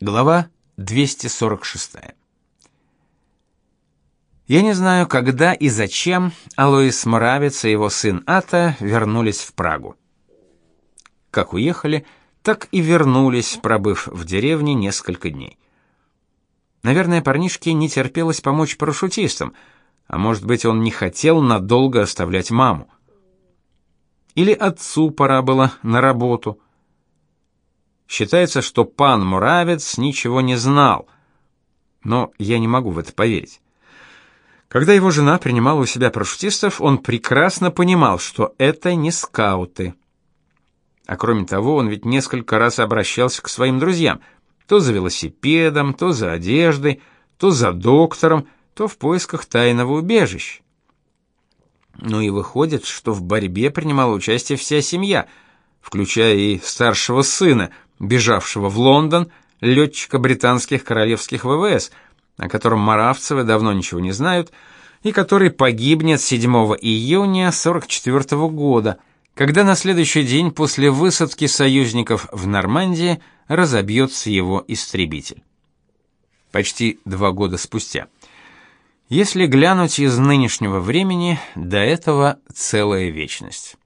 Глава 246. Я не знаю, когда и зачем Алоис Моравец и его сын Ата вернулись в Прагу. Как уехали, так и вернулись, пробыв в деревне несколько дней. Наверное, парнишке не терпелось помочь парашютистам, а может быть, он не хотел надолго оставлять маму. Или отцу пора было на работу. Считается, что пан Муравец ничего не знал, но я не могу в это поверить. Когда его жена принимала у себя парашютистов, он прекрасно понимал, что это не скауты. А кроме того, он ведь несколько раз обращался к своим друзьям, то за велосипедом, то за одеждой, то за доктором, то в поисках тайного убежища. Ну и выходит, что в борьбе принимала участие вся семья, включая и старшего сына, бежавшего в Лондон, летчика британских королевских ВВС, о котором Маравцевы давно ничего не знают, и который погибнет 7 июня 44 -го года, когда на следующий день после высадки союзников в Нормандии разобьется его истребитель. Почти два года спустя. Если глянуть из нынешнего времени, до этого целая вечность.